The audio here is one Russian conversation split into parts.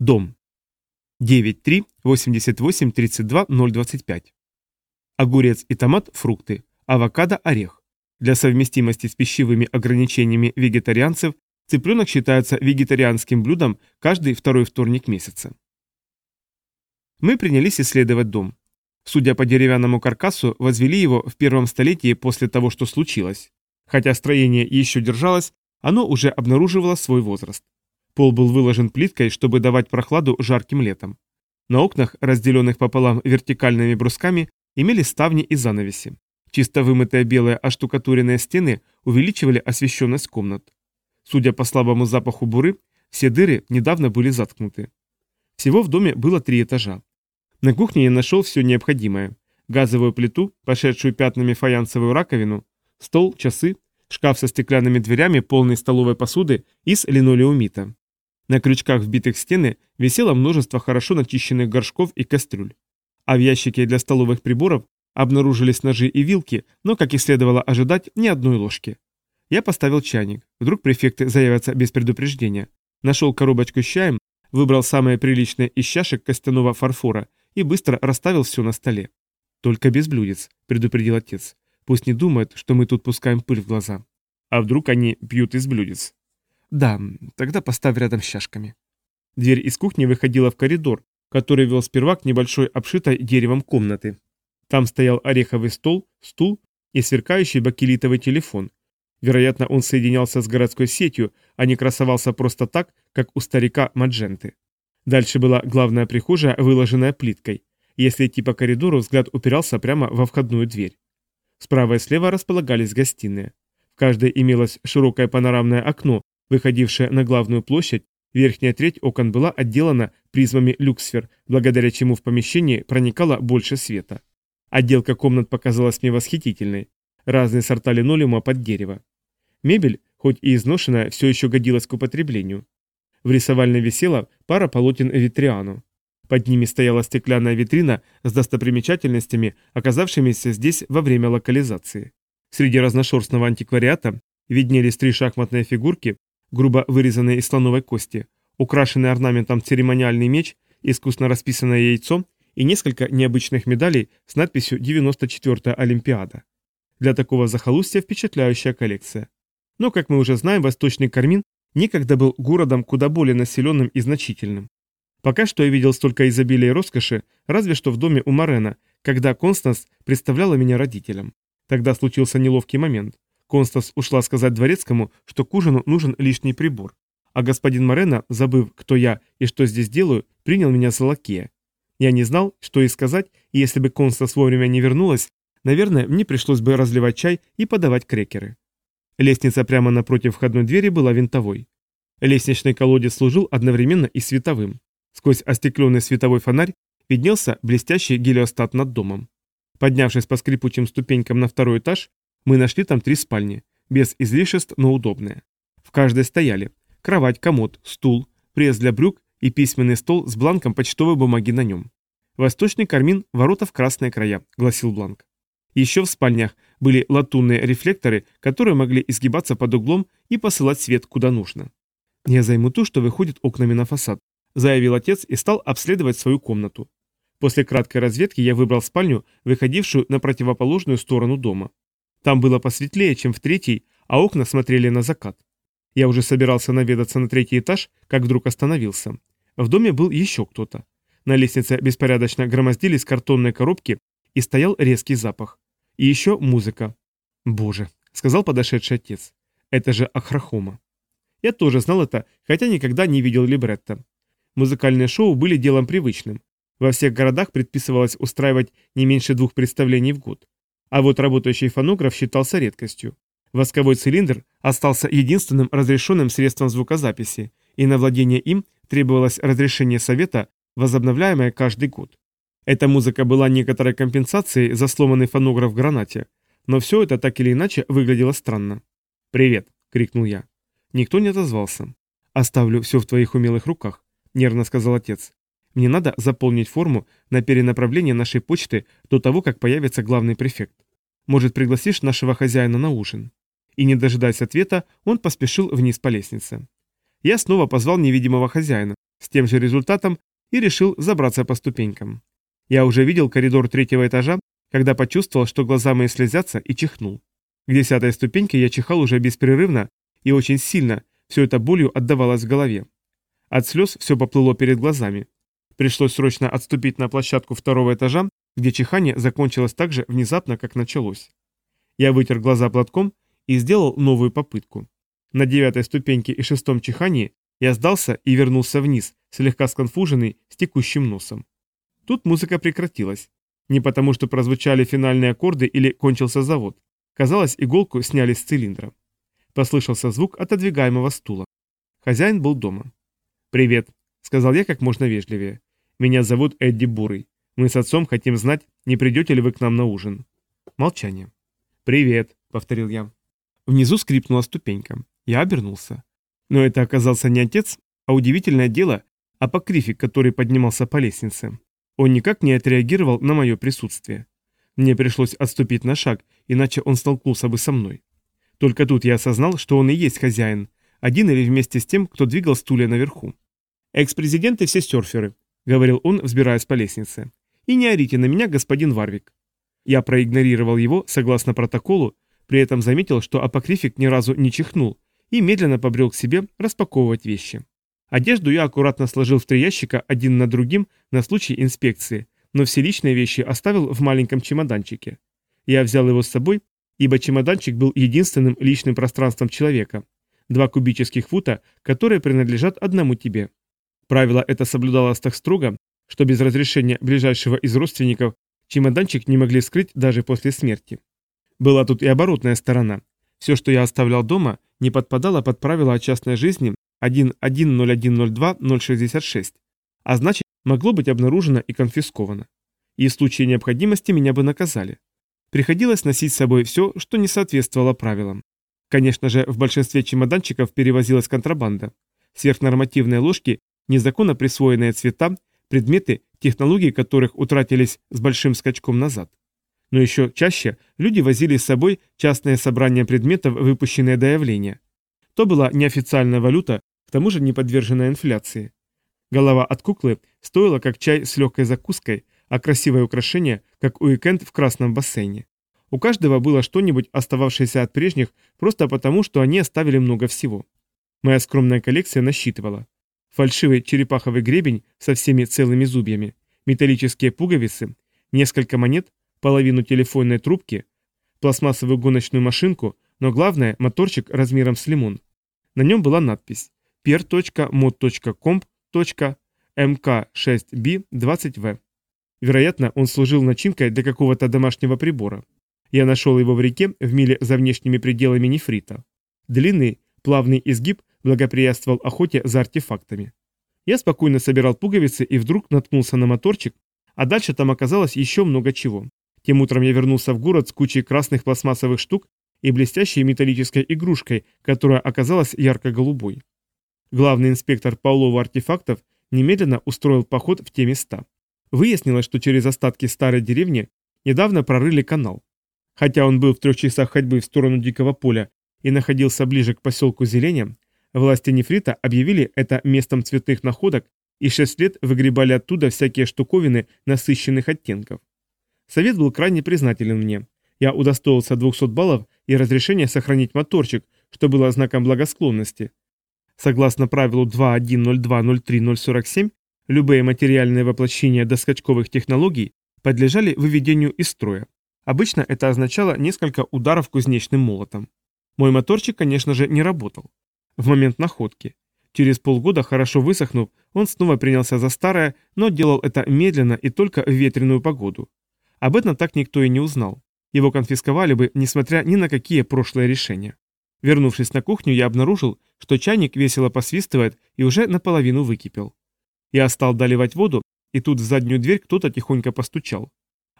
Дом. 93-88-32-025. Огурец и томат – фрукты. Авокадо – орех. Для совместимости с пищевыми ограничениями вегетарианцев цыпленок считается вегетарианским блюдом каждый второй вторник месяца. Мы принялись исследовать дом. Судя по деревянному каркасу, возвели его в первом столетии после того, что случилось. Хотя строение еще держалось, оно уже обнаруживало свой возраст. Пол был выложен плиткой, чтобы давать прохладу жарким летом. На окнах, разделенных пополам вертикальными брусками, имели ставни и занавеси. Чисто вымытые белые оштукатуренные стены увеличивали освещенность комнат. Судя по слабому запаху буры, все дыры недавно были заткнуты. Всего в доме было три этажа. На кухне я нашел все необходимое. Газовую плиту, пошедшую пятнами фаянсовую раковину, стол, часы, шкаф со стеклянными дверями, полный столовой посуды из линолеумита. На крючках, вбитых в стены, висело множество хорошо начищенных горшков и кастрюль. А в ящике для столовых приборов обнаружились ножи и вилки, но, как и следовало ожидать, ни одной ложки. Я поставил чайник. Вдруг префекты заявятся без предупреждения. Нашел коробочку с чаем, выбрал самое приличное из чашек костяного фарфора и быстро расставил все на столе. «Только без блюдец», — предупредил отец. «Пусть не думают, что мы тут пускаем пыль в глаза. А вдруг они пьют из блюдец?» «Да, тогда поставь рядом с чашками». Дверь из кухни выходила в коридор, который вел сперва к небольшой обшитой деревом комнаты. Там стоял ореховый стол, стул и сверкающий бакелитовый телефон. Вероятно, он соединялся с городской сетью, а не красовался просто так, как у старика Мадженты. Дальше была главная прихожая, выложенная плиткой. Если идти по коридору, взгляд упирался прямо во входную дверь. Справа и слева располагались гостиные. В каждой имелось широкое панорамное окно, выходившее на главную площадь, верхняя треть окон была отделана призмами люксфер, благодаря чему в помещении проникало больше света. Отделка комнат показалась мне восхитительной. Разные сорта линолеума под дерево. Мебель, хоть и изношенная, все еще годилась к употреблению. В рисовальной висела пара полотен Витриану. Под ними стояла стеклянная витрина с достопримечательностями, оказавшимися здесь во время локализации. Среди разношерстного антиквариата виднелись три шахматные фигурки, грубо вырезанные из слоновой кости, украшенный орнаментом церемониальный меч, искусно расписанное яйцо и несколько необычных медалей с надписью «94-я Олимпиада». Для такого захолустья впечатляющая коллекция. Но, как мы уже знаем, Восточный Кармин некогда был городом куда более населенным и значительным. Пока что я видел столько изобилия и роскоши, разве что в доме у Марена, когда Констанс представляла меня родителям. Тогда случился неловкий момент. Констанс ушла сказать дворецкому, что к ужину нужен лишний прибор. А господин Морена, забыв, кто я и что здесь делаю, принял меня за лакея. Я не знал, что и сказать, и если бы Констанс вовремя не вернулась, наверное, мне пришлось бы разливать чай и подавать крекеры. Лестница прямо напротив входной двери была винтовой. Лестничный колодец служил одновременно и световым. Сквозь остекленный световой фонарь виднелся блестящий гелиостат над домом. Поднявшись по скрипучим ступенькам на второй этаж, мы нашли там три спальни, без излишеств, но удобные. В каждой стояли кровать, комод, стул, пресс для брюк и письменный стол с бланком почтовой бумаги на нем. «Восточный кармин, ворота в красные края», — гласил бланк. Еще в спальнях были латунные рефлекторы, которые могли изгибаться под углом и посылать свет куда нужно. «Я займу ту, что выходит окнами на фасад», — заявил отец и стал обследовать свою комнату. После краткой разведки я выбрал спальню, выходившую на противоположную сторону дома. Там было посветлее, чем в третьей, а окна смотрели на закат. Я уже собирался наведаться на третий этаж, как вдруг остановился. В доме был еще кто-то. На лестнице беспорядочно громоздились картонные коробки и стоял резкий запах. И еще музыка. «Боже», — сказал подошедший отец, — «это же Ахрахома». Я тоже знал это, хотя никогда не видел либретто. Музыкальные шоу были делом привычным. Во всех городах предписывалось устраивать не меньше двух представлений в год. А вот работающий фонограф считался редкостью. Восковой цилиндр остался единственным разрешенным средством звукозаписи, и на владение им требовалось разрешение совета, возобновляемое каждый год. Эта музыка была некоторой компенсацией за сломанный фонограф в гранате, но все это так или иначе выглядело странно. «Привет!» — крикнул я. Никто не отозвался. «Оставлю все в твоих умелых руках», — нервно сказал отец. «Мне надо заполнить форму на перенаправление нашей почты до того, как появится главный префект. Может, пригласишь нашего хозяина на ужин?» И, не дожидаясь ответа, он поспешил вниз по лестнице. Я снова позвал невидимого хозяина, с тем же результатом и решил забраться по ступенькам. Я уже видел коридор третьего этажа, когда почувствовал, что глаза мои слезятся, и чихнул. К десятой ступеньке я чихал уже беспрерывно и очень сильно, все это болью отдавалось в голове. От слез все поплыло перед глазами. Пришлось срочно отступить на площадку второго этажа, где чихание закончилось так же внезапно, как началось. Я вытер глаза платком и сделал новую попытку. На девятой ступеньке и шестом чихании я сдался и вернулся вниз, слегка сконфуженный, с текущим носом. Тут музыка прекратилась. Не потому, что прозвучали финальные аккорды или кончился завод. Казалось, иголку сняли с цилиндра. Послышался звук отодвигаемого стула. Хозяин был дома. «Привет», — сказал я как можно вежливее. «Меня зовут Эдди Бурый. Мы с отцом хотим знать, не придете ли вы к нам на ужин». Молчание. «Привет», — повторил я. Внизу скрипнула ступенька. Я обернулся. Но это оказался не отец, а удивительное дело, апокрифик, который поднимался по лестнице. Он никак не отреагировал на мое присутствие. Мне пришлось отступить на шаг, иначе он столкнулся бы со мной. Только тут я осознал, что он и есть хозяин, один или вместе с тем, кто двигал стулья наверху. «Экс-президенты все серферы», — говорил он, взбираясь по лестнице. «И не орите на меня, господин Варвик». Я проигнорировал его, согласно протоколу, при этом заметил, что апокрифик ни разу не чихнул, и медленно побрел к себе распаковывать вещи. Одежду я аккуратно сложил в три ящика один на другим на случай инспекции, но все личные вещи оставил в маленьком чемоданчике. Я взял его с собой, ибо чемоданчик был единственным личным пространством человека. Два кубических фута, которые принадлежат одному тебе. Правило это соблюдалось так строго, что без разрешения ближайшего из родственников чемоданчик не могли скрыть даже после смерти. Была тут и оборотная сторона. Все, что я оставлял дома, не подпадало под правила о частной жизни 1.1.01.02.066, а значит, могло быть обнаружено и конфисковано. И в случае необходимости меня бы наказали. Приходилось носить с собой все, что не соответствовало правилам. Конечно же, в большинстве чемоданчиков перевозилась контрабанда. Сверхнормативные ложки, незаконно присвоенные цвета, предметы, технологии которых утратились с большим скачком назад. Но еще чаще люди возили с собой частные собрания предметов, выпущенные до явления. То была неофициальная валюта, к тому же не подверженная инфляции. Голова от куклы стоила как чай с легкой закуской, а красивое украшение, как уикенд в красном бассейне. У каждого было что-нибудь, остававшееся от прежних, просто потому, что они оставили много всего. Моя скромная коллекция насчитывала. Фальшивый черепаховый гребень со всеми целыми зубьями, металлические пуговицы, несколько монет, половину телефонной трубки, пластмассовую гоночную машинку, но главное – моторчик размером с лимон. На нем была надпись per.mod.comp.mk6b20v. Вероятно, он служил начинкой для какого-то домашнего прибора. Я нашел его в реке в миле за внешними пределами нефрита. Длинный, плавный изгиб благоприятствовал охоте за артефактами. Я спокойно собирал пуговицы и вдруг наткнулся на моторчик, а дальше там оказалось еще много чего. Тем утром я вернулся в город с кучей красных пластмассовых штук и блестящей металлической игрушкой, которая оказалась ярко-голубой. Главный инспектор Паулова артефактов немедленно устроил поход в те места. Выяснилось, что через остатки старой деревни недавно прорыли канал. Хотя он был в трех часах ходьбы в сторону Дикого поля и находился ближе к поселку Зеленя, власти Нефрита объявили это местом цветных находок и шесть лет выгребали оттуда всякие штуковины насыщенных оттенков. Совет был крайне признателен мне. Я удостоился 200 баллов и разрешения сохранить моторчик, что было знаком благосклонности. Согласно правилу 2.1.02.03.047, любые материальные воплощения доскачковых технологий подлежали выведению из строя. Обычно это означало несколько ударов кузнечным молотом. Мой моторчик, конечно же, не работал. В момент находки. Через полгода, хорошо высохнув, он снова принялся за старое, но делал это медленно и только в ветреную погоду. Об этом так никто и не узнал. Его конфисковали бы, несмотря ни на какие прошлые решения. Вернувшись на кухню, я обнаружил, что чайник весело посвистывает и уже наполовину выкипел. Я стал доливать воду, и тут в заднюю дверь кто-то тихонько постучал.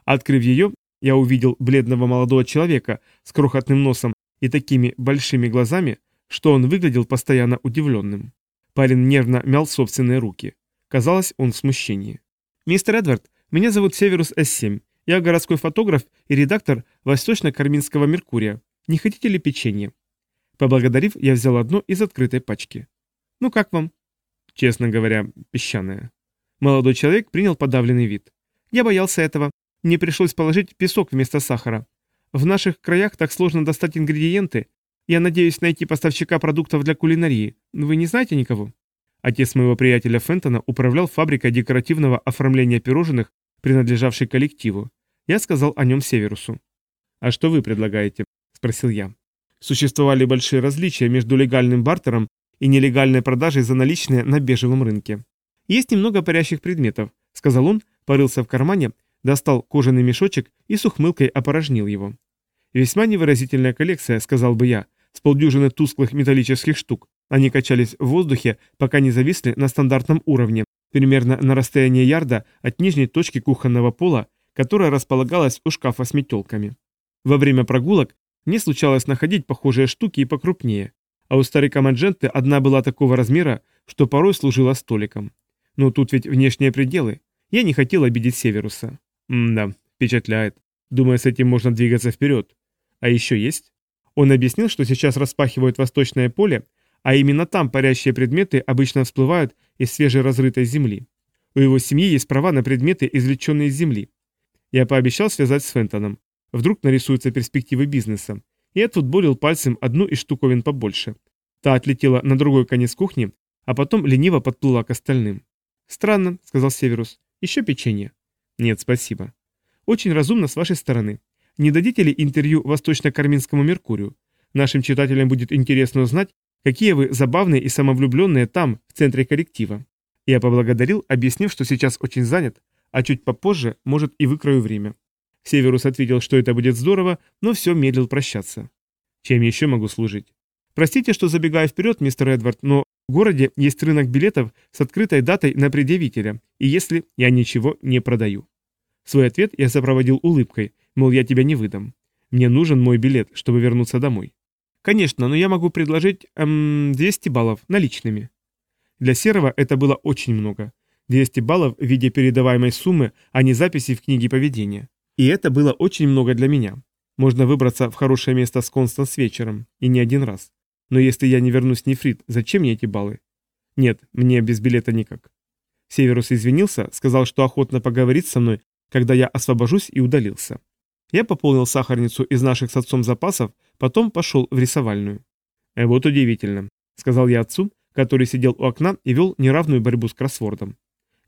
Открыв ее, я увидел бледного молодого человека с крохотным носом и такими большими глазами, что он выглядел постоянно удивленным. Парень нервно мял собственные руки. Казалось, он в смущении. «Мистер Эдвард, меня зовут Северус С7. Я городской фотограф и редактор Восточно-Карминского Меркурия. Не хотите ли печенье?» Поблагодарив, я взял одно из открытой пачки. «Ну как вам?» Честно говоря, песчаная. Молодой человек принял подавленный вид. Я боялся этого. Мне пришлось положить песок вместо сахара. В наших краях так сложно достать ингредиенты. Я надеюсь найти поставщика продуктов для кулинарии. Вы не знаете никого? Отец моего приятеля Фентона управлял фабрикой декоративного оформления пирожных, принадлежавшей коллективу. Я сказал о нем Северусу. «А что вы предлагаете?» – спросил я. Существовали большие различия между легальным бартером и нелегальной продажей за наличные на бежевом рынке. «Есть немного парящих предметов», – сказал он, порылся в кармане, достал кожаный мешочек и с ухмылкой опорожнил его. «Весьма невыразительная коллекция», – сказал бы я, с полдюжины тусклых металлических штук, они качались в воздухе, пока не зависли на стандартном уровне, примерно на расстоянии ярда от нижней точки кухонного пола, которая располагалась у шкафа с метелками. Во время прогулок мне случалось находить похожие штуки и покрупнее, а у старика Мадженты одна была такого размера, что порой служила столиком. Но тут ведь внешние пределы. Я не хотел обидеть Северуса. М-да, впечатляет. Думаю, с этим можно двигаться вперед. А еще есть? Он объяснил, что сейчас распахивают восточное поле, а именно там парящие предметы обычно всплывают из свежеразрытой земли. У его семьи есть права на предметы, извлеченные из земли. Я пообещал связать с Фентоном. Вдруг нарисуются перспективы бизнеса. И отфутболил пальцем одну из штуковин побольше. Та отлетела на другой конец кухни, а потом лениво подплыла к остальным. «Странно», — сказал Северус. «Еще печенье?» «Нет, спасибо». «Очень разумно с вашей стороны. Не дадите ли интервью Восточно-Карминскому Меркурию? Нашим читателям будет интересно узнать, Какие вы забавные и самовлюбленные там, в центре коллектива. Я поблагодарил, объяснив, что сейчас очень занят, а чуть попозже, может, и выкрою время. Северус ответил, что это будет здорово, но все медлил прощаться. Чем еще могу служить? Простите, что забегаю вперед, мистер Эдвард, но в городе есть рынок билетов с открытой датой на предъявителя, и если я ничего не продаю. Свой ответ я сопроводил улыбкой, мол, я тебя не выдам. Мне нужен мой билет, чтобы вернуться домой. Конечно, но я могу предложить эм, 200 баллов наличными. Для Серого это было очень много. 200 баллов в виде передаваемой суммы, а не записи в книге поведения. И это было очень много для меня. Можно выбраться в хорошее место с Констанс вечером, и не один раз. Но если я не вернусь Нефрит, зачем мне эти баллы? Нет, мне без билета никак. Северус извинился, сказал, что охотно поговорит со мной, когда я освобожусь и удалился. Я пополнил сахарницу из наших с отцом запасов, потом пошел в рисовальную. «Э, «Вот удивительно», — сказал я отцу, который сидел у окна и вел неравную борьбу с кроссвордом.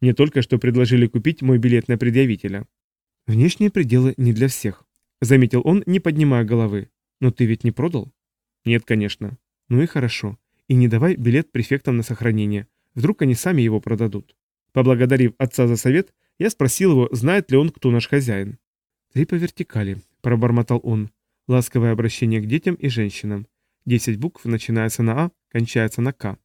Мне только что предложили купить мой билет на предъявителя. «Внешние пределы не для всех», — заметил он, не поднимая головы. «Но ты ведь не продал?» «Нет, конечно». «Ну и хорошо. И не давай билет префектам на сохранение. Вдруг они сами его продадут». Поблагодарив отца за совет, я спросил его, знает ли он, кто наш хозяин. «Ты по вертикали», — пробормотал он. Ласковое обращение к детям и женщинам. Десять букв начинается на А, кончается на К.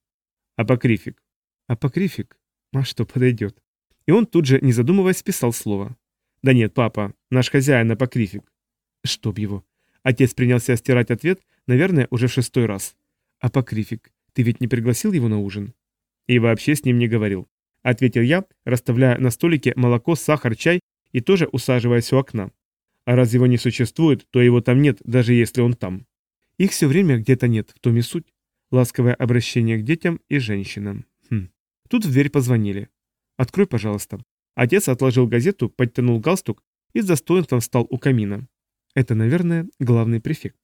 Апокрифик. Апокрифик? А что подойдет? И он тут же, не задумываясь, списал слово. Да нет, папа, наш хозяин апокрифик. Чтоб его. Отец принялся стирать ответ, наверное, уже в шестой раз. Апокрифик, ты ведь не пригласил его на ужин? И вообще с ним не говорил. Ответил я, расставляя на столике молоко, сахар, чай и тоже усаживаясь у окна. А раз его не существует, то его там нет, даже если он там. Их все время где-то нет, в том и суть. Ласковое обращение к детям и женщинам. Хм. Тут в дверь позвонили. «Открой, пожалуйста». Отец отложил газету, подтянул галстук и с достоинством встал у камина. Это, наверное, главный префект.